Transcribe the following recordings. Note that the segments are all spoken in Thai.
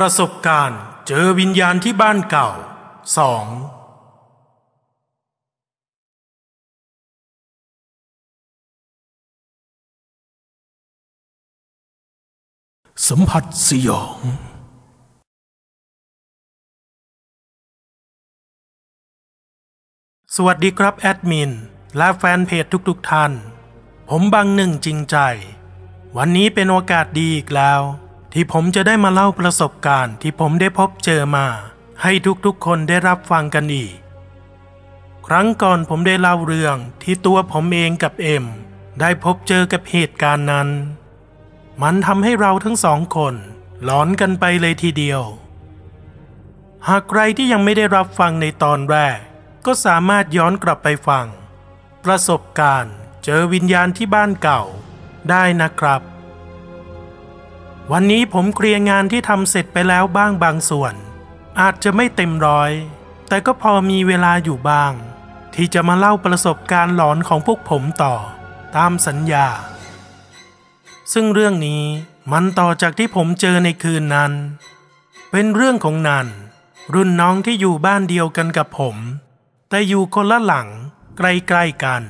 ประสบการณ์เจอวิญญาณที่บ้านเก่าสองสัมผัสสยอง สวัสดีครับแอดมิน และแฟนเพจทุกๆทท่าน ผมบังหนึ่งจริงใจ วันนี้เป็นโอกาสดีอีกแล้ว ที่ผมจะได้มาเล่าประสบการณ์ที่ผมได้พบเจอมา ให้ทุกๆคนได้รับฟังกันอีก ครั้งก่อนผมได้เล่าเรื่องที่ตัวผมเองกับเอ็ม ได้พบเจอกับเหตุการณ์นั้น มันทำให้เราทั้งสองคนหลอนกันไปเลยทีเดียว หากใครที่ยังไม่ได้รับฟังในตอนแรก ก็สามารถย้อนกลับไปฟัง ประสบการณ์เจอวิญญาณที่บ้านเก่าได้นะครับ วันนี้ผมเคลียร์งานที่ทำเสร็จไปแล้วบ้างบางส่วน อาจจะไม่เต็มร้อย แต่ก็พอมีเวลาอยู่บ้าง ที่จะมาเล่าประสบการณ์หลอนของพวกผมต่อ ตามสัญญา ซึ่งเรื่องนี้มันต่อจากที่ผมเจอในคืนนั้น เป็นเรื่องของนันรุ่นน้องที่อยู่บ้านเดียวกันกับผม แต่อยู่คนละหลังใกล้ๆกัน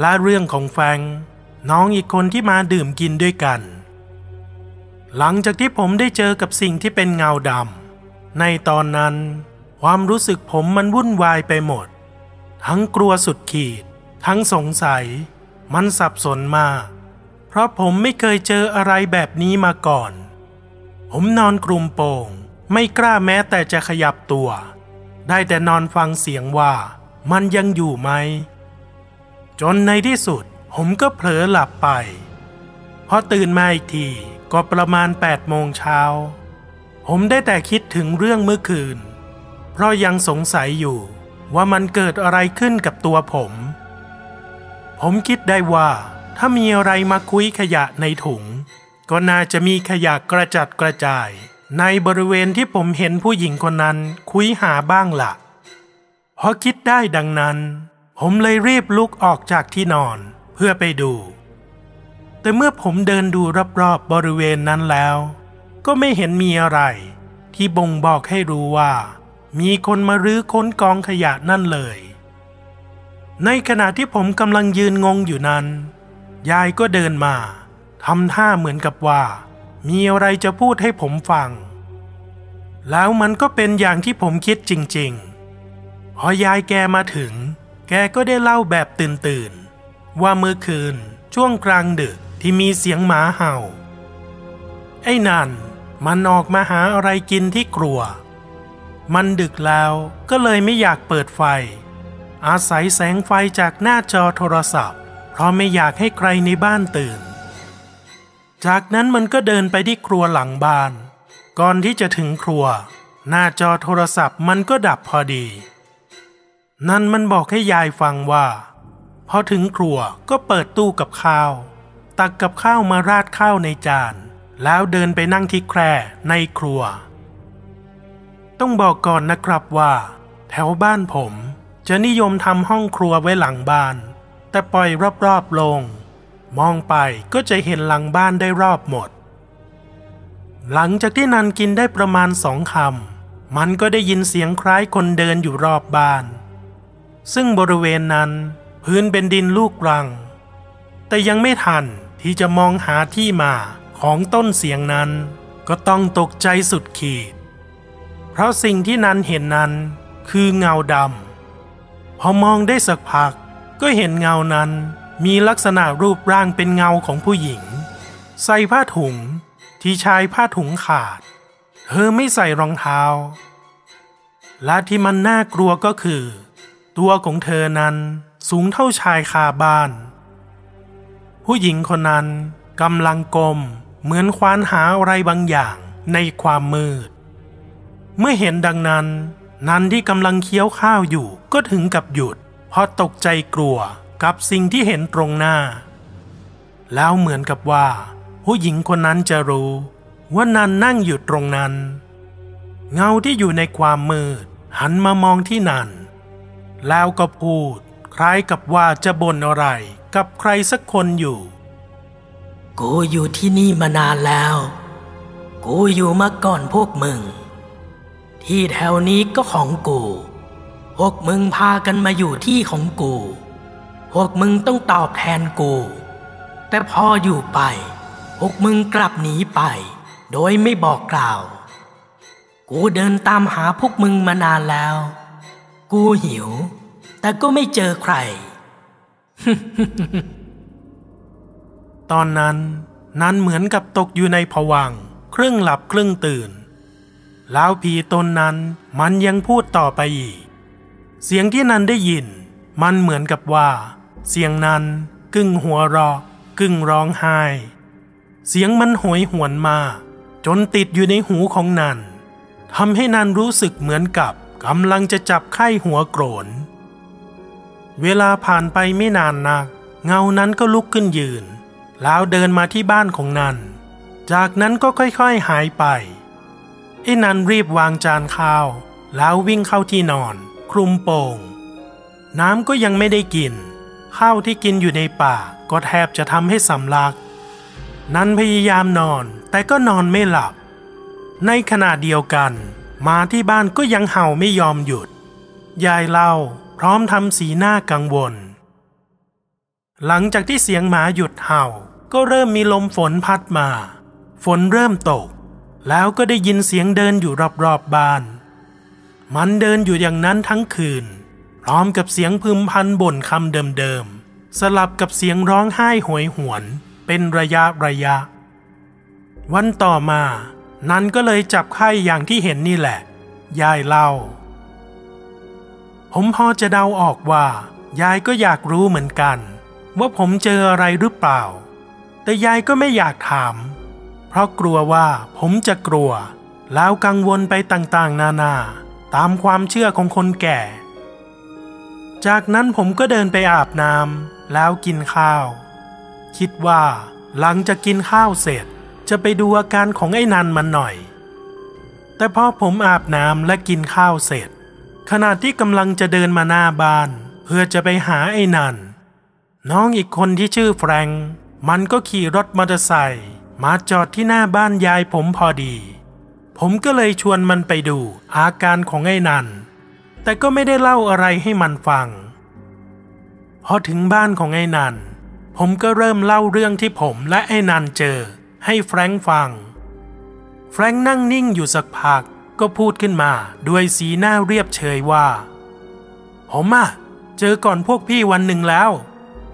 และเรื่องของแฟงน้องอีกคนที่มาดื่มกินด้วยกัน หลังจากที่ผมได้เจอกับสิ่งที่เป็นเงาดำในตอนนั้น ความรู้สึกผมมันวุ่นวายไปหมด ทั้งกลัวสุดขีด ทั้งสงสัย มันสับสนมาก เพราะผมไม่เคยเจออะไรแบบนี้มาก่อน ผมนอนกลุ่มโป่ง ไม่กล้าแม้แต่จะขยับตัว ได้แต่นอนฟังเสียงว่ามันยังอยู่ไหม จนในที่สุดผมก็เผลอหลับไปพอตื่นมาอีกที ก็ประมาณ8โมงเช้า ผมได้แต่คิดถึงเรื่องเมื่อคืน เพราะยังสงสัยอยู่ว่ามันเกิดอะไรขึ้นกับตัวผม ผมคิดได้ว่า ถ้ามีอะไรมาคุยขยะในถุง ก็น่าจะมีขยะกระจัดกระจาย ในบริเวณที่ผมเห็นผู้หญิงคนนั้นคุยหาบ้างละ่ะพอคิดได้ดังนั้น ผมเลยรีบลุกออกจากที่นอน เพื่อไปดู แต่เมื่อผมเดินดูรอบๆบบริเวณนั้นแล้ว ก็ไม่เห็นมีอะไร ที่บ่งบอกให้รู้ว่า มีคนมารื้อค้นกองขยะนั่นเลย ในขณะที่ผมกำลังยืนงงอยู่นั้น ยายก็เดินมาทำท่าเหมือนกับว่า มีอะไรจะพูดให้ผมฟัง แล้วมันก็เป็นอย่างที่ผมคิดจริงๆ พอยายแกมาถึง แกก็ได้เล่าแบบตื่นๆ ว่าเมื่อคืนช่วงกลางดึก ที่มีเสียงหมาเห่า ไอ้นันมันออกมาหาอะไรกินที่ครัว มันดึกแล้วก็เลยไม่อยากเปิดไฟ อาศัยแสงไฟจากหน้าจอโทรศัพท์ เพราะไม่อยากให้ใครในบ้านตื่น จากนั้นมันก็เดินไปที่ครัวหลังบ้าน ก่อนที่จะถึงครัว หน้าจอโทรศัพท์มันก็ดับพอดี นั่นมันบอกให้ยายฟังว่าพอถึงครัวก็เปิดตู้กับข้าว ตักกับข้าวมาราดข้าวในจาน แล้วเดินไปนั่งที่แคร่ในครัว ต้องบอกก่อนนะครับว่า แถวบ้านผมจะนิยมทำห้องครัวไว้หลังบ้าน แต่ปล่อยรอบๆลง มองไปก็จะเห็นหลังบ้านได้รอบหมด หลังจากที่นันกินได้ประมาณสองคำมันก็ได้ยินเสียงคล้ายคนเดินอยู่รอบบ้าน ซึ่งบริเวณนั้นพื้นเป็นดินลูกรัง แต่ยังไม่ทัน ที่จะมองหาที่มาของต้นเสียงนั้นก็ต้องตกใจสุดขีด เพราะสิ่งที่นันเห็นนั้นคือเงาดำพอมองได้สักพักก็เห็นเงานั้นมีลักษณะรูปร่างเป็นเงาของผู้หญิง ใส่ผ้าถุงที่ชายผ้าถุงขาด เธอไม่ใส่รองเท้า และที่มันน่ากลัวก็คือ ตัวของเธอนั้นสูงเท่าชายคาบ้าน ผู้หญิงคนนั้นกำลังกลมเหมือนควานหาอะไรบางอย่างในความมืด เมื่อเห็นดังนั้น นันที่กำลังเคี้ยวข้าวอยู่ก็ถึงกับหยุด เพราะตกใจกลัวกับสิ่งที่เห็นตรงหน้า แล้วเหมือนกับว่า ผู้หญิงคนนั้นจะรู้ ว่านันนั่งอยู่ตรงนั้น เงาที่อยู่ในความมืด หันมามองที่นันแล้วก็พูด คล้ายกับว่าจะบ่นอะไร กับใครสักคนอยู่ กูอยู่ที่นี่มานานแล้ว กูอยู่มาก่อนพวกมึง ที่แถวนี้ก็ของกู พวกมึงพากันมาอยู่ที่ของกู พวกมึงต้องตอบแทนกู แต่พออยู่ไป พวกมึงกลับหนีไป โดยไม่บอกกล่าว กูเดินตามหาพวกมึงมานานแล้ว กูหิว แต่ก็ไม่เจอใคร ตอนนั้นนันเหมือนกับตกอยู่ในผวังค์ครึ่งหลับครึ่งตื่น แล้วผีตนนั้นมันยังพูดต่อไปอีก เสียงที่นันได้ยิน มันเหมือนกับว่า เสียงนั้นกึ่งหัวเราะกึ่งร้องไห้ เสียงมันโหยหวนมา จนติดอยู่ในหูของนันทำให้นันรู้สึกเหมือนกับกำลังจะจับไข้หัวโกรน เวลาผ่านไปไม่นานนัก เงานั้นก็ลุกขึ้นยืน แล้วเดินมาที่บ้านของนัน จากนั้นก็ค่อยๆหายไปไอ้นันรีบวางจานข้าว แล้ววิ่งเข้าที่นอน คลุมโปงน้ำก็ยังไม่ได้กิน ข้าวที่กินอยู่ในป่ากก็แทบจะทำให้สำลัก นันพยายามนอนแต่ก็นอนไม่หลับ ในขณะเดียวกันหมาที่บ้านก็ยังเห่าไม่ยอมหยุด ยายเล่า พร้อมทำสีหน้ากังวล หลังจากที่เสียงหมาหยุดเห่าก็เริ่มมีลมฝนพัดมา ฝนเริ่มตก แล้วก็ได้ยินเสียงเดินอยู่รอบๆบบ้าน มันเดินอยู่อย่างนั้นทั้งคืน พร้อมกับเสียงพึมพันบ่นคำเดิมๆ สลับกับเสียงร้องไห้โหยหวน เป็นระยะระยะ วันต่อมา นันก็เลยจับไข้อย่างที่เห็นนี่แหละ ยายเล่า ผมพอจะเดาออกว่า ยายก็อยากรู้เหมือนกัน ว่าผมเจออะไรหรือเปล่า แต่ยายก็ไม่อยากถาม เพราะกลัวว่าผมจะกลัว แล้วกังวลไปต่างๆ นานา ตามความเชื่อของคนแก่ จากนั้นผมก็เดินไปอาบน้ำแล้วกินข้าว คิดว่า หลังจากกินข้าวเสร็จจะไปดูอาการของไอ้นันมันหน่อย แต่พอผมอาบน้ำและกินข้าวเสร็จ ขณะที่กำลังจะเดินมาหน้าบ้าน เพื่อจะไปหาไอ้นันน้องอีกคนที่ชื่อแฟรงค์มันก็ขี่รถมอเตอร์ไซค์มาจอดที่หน้าบ้านยายผมพอดี ผมก็เลยชวนมันไปดูอาการของไอ้นันแต่ก็ไม่ได้เล่าอะไรให้มันฟัง พอถึงบ้านของไอ้นันผมก็เริ่มเล่าเรื่องที่ผมและไอ้นันเจอ ให้แฟรงค์ฟัง แฟรงค์นั่งนิ่งอยู่สักพัก ก็พูดขึ้นมาด้วยสีหน้าเรียบเฉยว่า ผมอะเจอก่อนพวกพี่วันหนึ่งแล้ว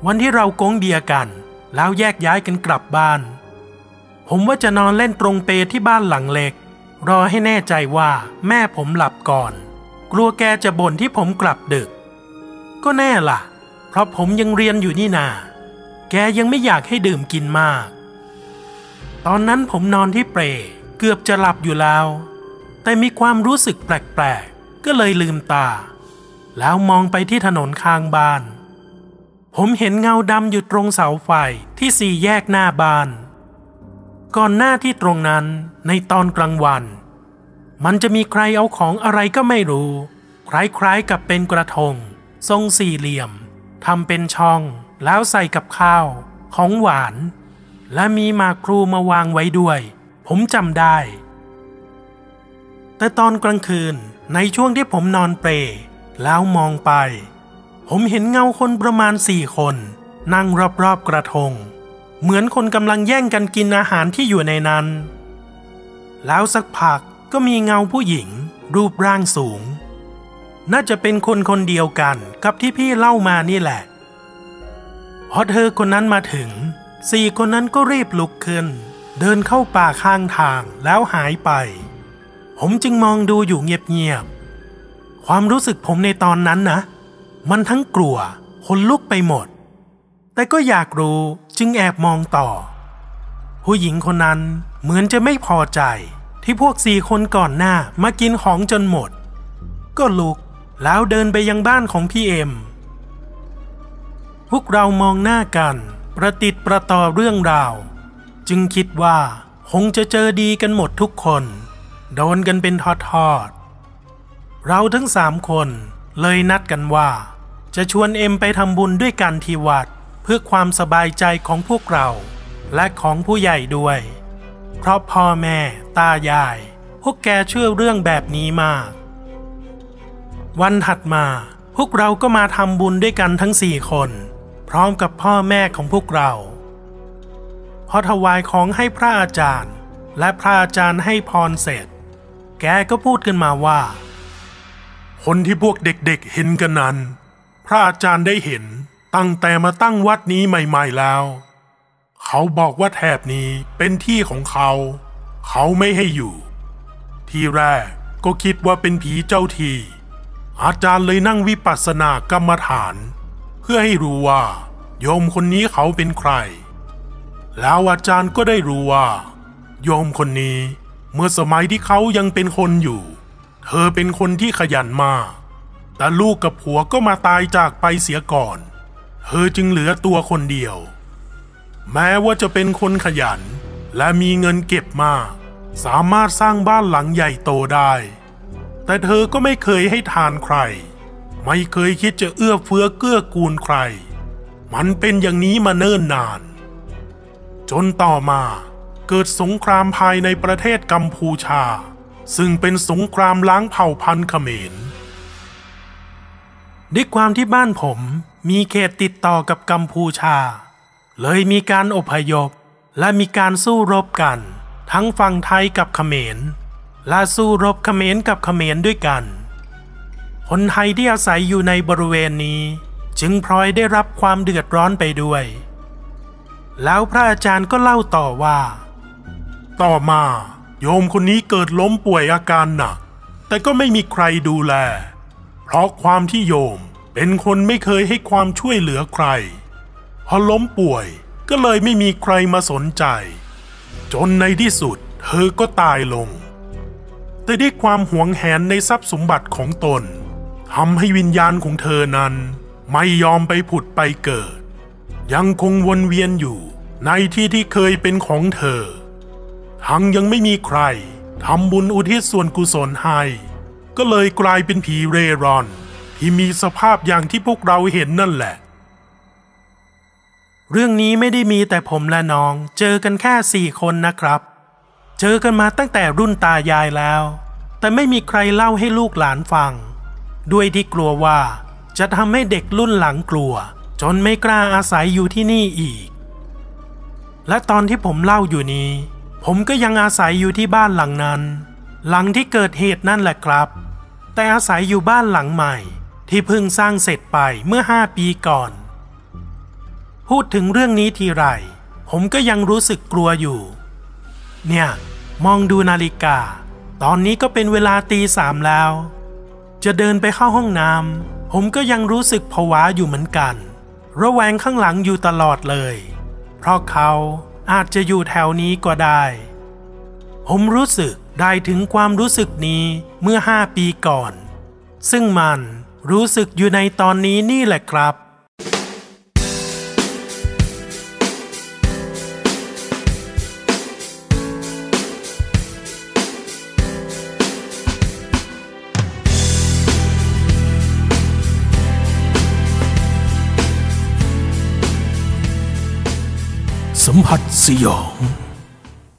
วันที่เราโกงเบียกัน แล้วแยกย้ายกันกลับบ้าน ผมว่าจะนอนเล่นตรงเปที่บ้านหลังเล็ก รอให้แน่ใจว่าแม่ผมหลับก่อน กลัวแกจะบ่นที่ผมกลับดึก ก็แน่ล่ะ เพราะผมยังเรียนอยู่นี่นา แกยังไม่อยากให้ดื่มกินมาก ตอนนั้นผมนอนที่เปรเกือบจะหลับอยู่แล้ว แต่มีความรู้สึกแปลกๆ ก็เลยลืมตา แล้วมองไปที่ถนนข้างบ้าน ผมเห็นเงาดำอยู่ตรงเสาไฟที่สี่แยกหน้าบ้าน ก่อนหน้าที่ตรงนั้นในตอนกลางวัน มันจะมีใครเอาของอะไรก็ไม่รู้ คล้ายๆกับเป็นกระทง ทรงสี่เหลี่ยมทำเป็นช่อง แล้วใส่กับข้าว ของหวาน และมีหมากพลูมาวางไว้ด้วย ผมจำได้ แต่ตอนกลางคืนในช่วงที่ผมนอนเปรแล้วมองไป ผมเห็นเงาคนประมาณสี่คน นั่งรอบๆกระทง เหมือนคนกำลังแย่งกันกินอาหารที่อยู่ในนั้น แล้วสักพักก็มีเงาผู้หญิง รูปร่างสูง น่าจะเป็นคนคนเดียวกันกับที่พี่เล่ามานี่แหละพอเธอคนนั้นมาถึงสี่คนนั้นก็รีบลุกขึ้น เดินเข้าป่าข้างทางแล้วหายไป ผมจึงมองดูอยู่เงียบๆ ความรู้สึกผมในตอนนั้นนะ มันทั้งกลัวคนลุกไปหมด แต่ก็อยากรู้จึงแอบมองต่อ ผู้หญิงคนนั้นเหมือนจะไม่พอใจที่พวกสี่คนก่อนหน้ามากินของจนหมด ก็ลุกแล้วเดินไปยังบ้านของพี่เอ็ม พวกเรามองหน้ากันประติดประต่อเรื่องราว จึงคิดว่าคงจะเจอดีกันหมดทุกคน โดนกันเป็นทอดๆเราทั้งสามคนเลยนัดกันว่า จะชวนเอ็มไปทำบุญด้วยกันที่วัดเพื่อความสบายใจของพวกเรา และของผู้ใหญ่ด้วยเพเพราะพ่อแม่ตายาย พวกแกเชื่อเรื่องแบบนี้มาก วันถัดมาพวกเราก็มาทำบุญด้วยกันทั้งสี่คน พร้อมกับพ่อแม่ของพวกเราพอถวายของให้พระอาจารย์ และพระอาจารย์ให้พรเสร็จ แกก็พูดกันมาว่า คนที่พวกเด็กๆเห็นกันนั้น พระอาจารย์ได้เห็นตั้งแต่มาตั้งวัดนี้ใหม่ๆแล้ว เขาบอกว่าแถบนี้เป็นที่ของเขา เขาไม่ให้อยู่ ที่แรกก็คิดว่าเป็นผีเจ้าที อาจารย์เลยนั่งวิปัสสนากรรมฐาน เพื่อให้รู้ว่า โยมคนนี้เขาเป็นใคร แล้วอาจารย์ก็ได้รู้ว่า โยมคนนี้ เมื่อสมัยที่เขายังเป็นคนอยู่ เธอเป็นคนที่ขยันมาก แต่ลูกกับผัวก็มาตายจากไปเสียก่อน เธอจึงเหลือตัวคนเดียว แม้ว่าจะเป็นคนขยัน และมีเงินเก็บมาก สามารถสร้างบ้านหลังใหญ่โตได้ แต่เธอก็ไม่เคยให้ทานใคร ไม่เคยคิดจะเอื้อเฟื้อเกื้อกูลใคร มันเป็นอย่างนี้มาเนิ่นนาน จนต่อมา เกิดสงครามภายในประเทศกัมพูชา ซึ่งเป็นสงครามล้างเผ่าพันธุ์เขมรด้วยความที่บ้านผมมีเขตติดต่อกับกัมพูชา เลยมีการอพยพ และมีการสู้รบกัน ทั้งฝั่งไทยกับเขมร และสู้รบเขมรกับเขมรด้วยกัน คนไทยที่อาศัยอยู่ในบริเวณนี้ จึงพลอยได้รับความเดือดร้อนไปด้วย แล้วพระอาจารย์ก็เล่าต่อว่า ต่อมาโยมคนนี้เกิดล้มป่วยอาการหนัก แต่ก็ไม่มีใครดูแล เพราะความที่โยมเป็นคนไม่เคยให้ความช่วยเหลือใคร พอล้มป่วยก็เลยไม่มีใครมาสนใจ จนในที่สุดเธอก็ตายลง แต่ด้วยความหวงแหนในทรัพย์สมบัติของตนทำให้วิญญาณของเธอนั้น ไม่ยอมไปผุดไปเกิด ยังคงวนเวียนอยู่ในที่ที่เคยเป็นของเธอ ทั้งยังไม่มีใครทำบุญอุทิศส่วนกุศลให้ ก็เลยกลายเป็นผีเร่ร่อน ที่มีสภาพอย่างที่พวกเราเห็นนั่นแหละ เรื่องนี้ไม่ได้มีแต่ผมและน้อง เจอกันแค่สี่คนนะครับ เจอกันมาตั้งแต่รุ่นตายายแล้ว แต่ไม่มีใครเล่าให้ลูกหลานฟัง ด้วยที่กลัวว่าจะทำให้เด็กรุ่นหลังกลัว จนไม่กล้าอาศัยอยู่ที่นี่อีก และตอนที่ผมเล่าอยู่นี้ ผมก็ยังอาศัยอยู่ที่บ้านหลังนั้น หลังที่เกิดเหตุนั่นแหละครับ แต่อาศัยอยู่บ้านหลังใหม่ ที่เพิ่งสร้างเสร็จไปเมื่อห้าปีก่อน พูดถึงเรื่องนี้ทีไร ผมก็ยังรู้สึกกลัวอยู่ เนี่ย มองดูนาฬิกา ตอนนี้ก็เป็นเวลาตีสามแล้ว จะเดินไปเข้าห้องน้ำผมก็ยังรู้สึกผวาอยู่เหมือนกัน ระแวงข้างหลังอยู่ตลอดเลย เพราะเขา อาจจะอยู่แถวนี้ก็ได้ ผมรู้สึกได้ถึงความรู้สึกนี้เมื่อห้าปีก่อน ซึ่งมันรู้สึกอยู่ในตอนนี้นี่แหละครับ สัมผัสสยอง